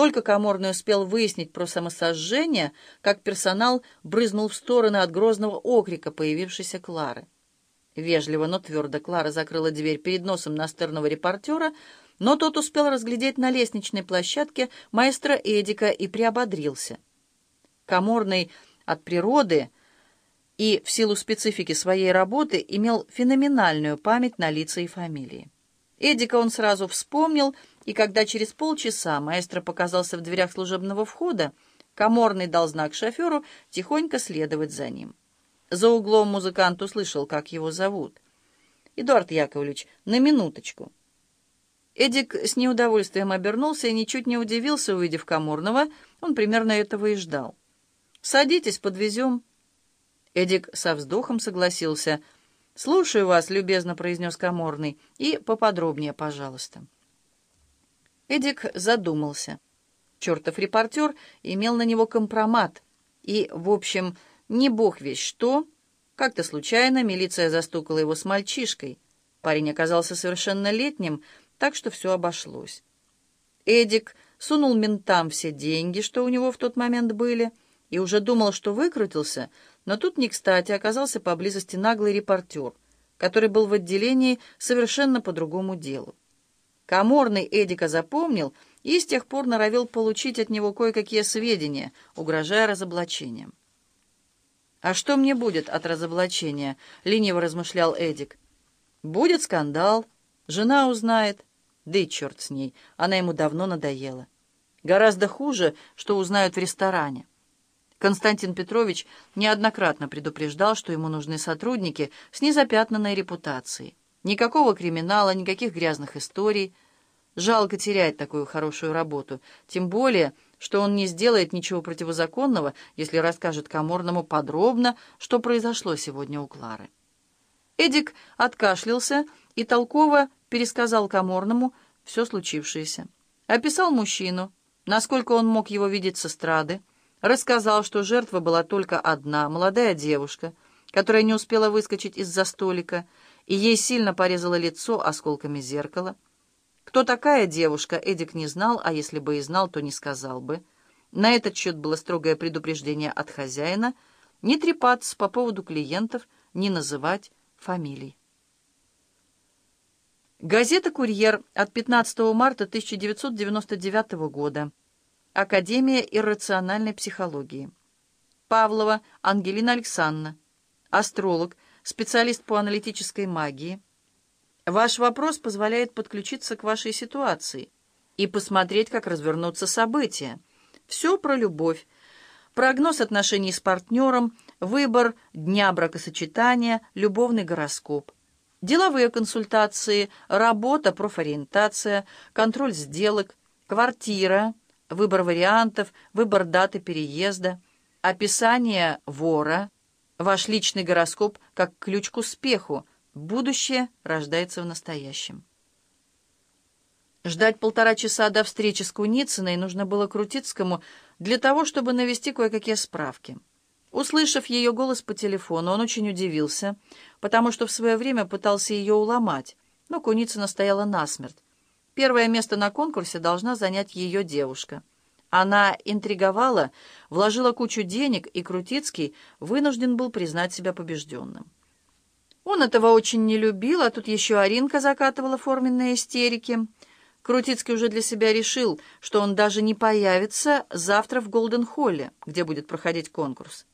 Только Каморный успел выяснить про самосожжение, как персонал брызнул в стороны от грозного окрика, появившейся Клары. Вежливо, но твердо Клара закрыла дверь перед носом настырного репортера, но тот успел разглядеть на лестничной площадке маэстро Эдика и приободрился. Каморный от природы и в силу специфики своей работы имел феноменальную память на лица и фамилии. Эдика он сразу вспомнил, и когда через полчаса маэстро показался в дверях служебного входа, Каморный дал знак шоферу тихонько следовать за ним. За углом музыкант услышал, как его зовут. «Эдуард Яковлевич, на минуточку». Эдик с неудовольствием обернулся и ничуть не удивился, увидев Каморного. Он примерно этого и ждал. «Садитесь, подвезем». Эдик со вздохом согласился. «Слушаю вас», — любезно произнес Каморный, — «и поподробнее, пожалуйста». Эдик задумался. Чертов репортер имел на него компромат. И, в общем, не бог весь что. Как-то случайно милиция застукала его с мальчишкой. Парень оказался совершеннолетним, так что все обошлось. Эдик сунул ментам все деньги, что у него в тот момент были, и уже думал, что выкрутился, но тут не кстати оказался поблизости наглый репортер, который был в отделении совершенно по другому делу. Каморный Эдика запомнил и с тех пор норовил получить от него кое-какие сведения, угрожая разоблачением. «А что мне будет от разоблачения?» — лениво размышлял Эдик. «Будет скандал, жена узнает, да и черт с ней, она ему давно надоела. Гораздо хуже, что узнают в ресторане. Константин Петрович неоднократно предупреждал, что ему нужны сотрудники с незапятнанной репутацией. Никакого криминала, никаких грязных историй. Жалко терять такую хорошую работу, тем более, что он не сделает ничего противозаконного, если расскажет Каморному подробно, что произошло сегодня у Клары. Эдик откашлялся и толково пересказал Каморному все случившееся. Описал мужчину, насколько он мог его видеть с эстрады, Рассказал, что жертва была только одна, молодая девушка, которая не успела выскочить из-за столика, и ей сильно порезало лицо осколками зеркала. Кто такая девушка, Эдик не знал, а если бы и знал, то не сказал бы. На этот счет было строгое предупреждение от хозяина не трепаться по поводу клиентов, не называть фамилий. Газета «Курьер» от 15 марта 1999 года. Академия иррациональной психологии. Павлова Ангелина Александровна, астролог, специалист по аналитической магии. Ваш вопрос позволяет подключиться к вашей ситуации и посмотреть, как развернутся события. Все про любовь, прогноз отношений с партнером, выбор дня бракосочетания, любовный гороскоп. Деловые консультации, работа, профориентация, контроль сделок, квартира, выбор вариантов, выбор даты переезда, описание вора, ваш личный гороскоп как ключ к успеху, будущее рождается в настоящем. Ждать полтора часа до встречи с Куницыной нужно было Крутицкому для того, чтобы навести кое-какие справки. Услышав ее голос по телефону, он очень удивился, потому что в свое время пытался ее уломать, но Куницына стояла насмерть. Первое место на конкурсе должна занять ее девушка. Она интриговала, вложила кучу денег, и Крутицкий вынужден был признать себя побежденным. Он этого очень не любил, а тут еще Аринка закатывала форменные истерики. Крутицкий уже для себя решил, что он даже не появится завтра в Голден-Холле, где будет проходить конкурс.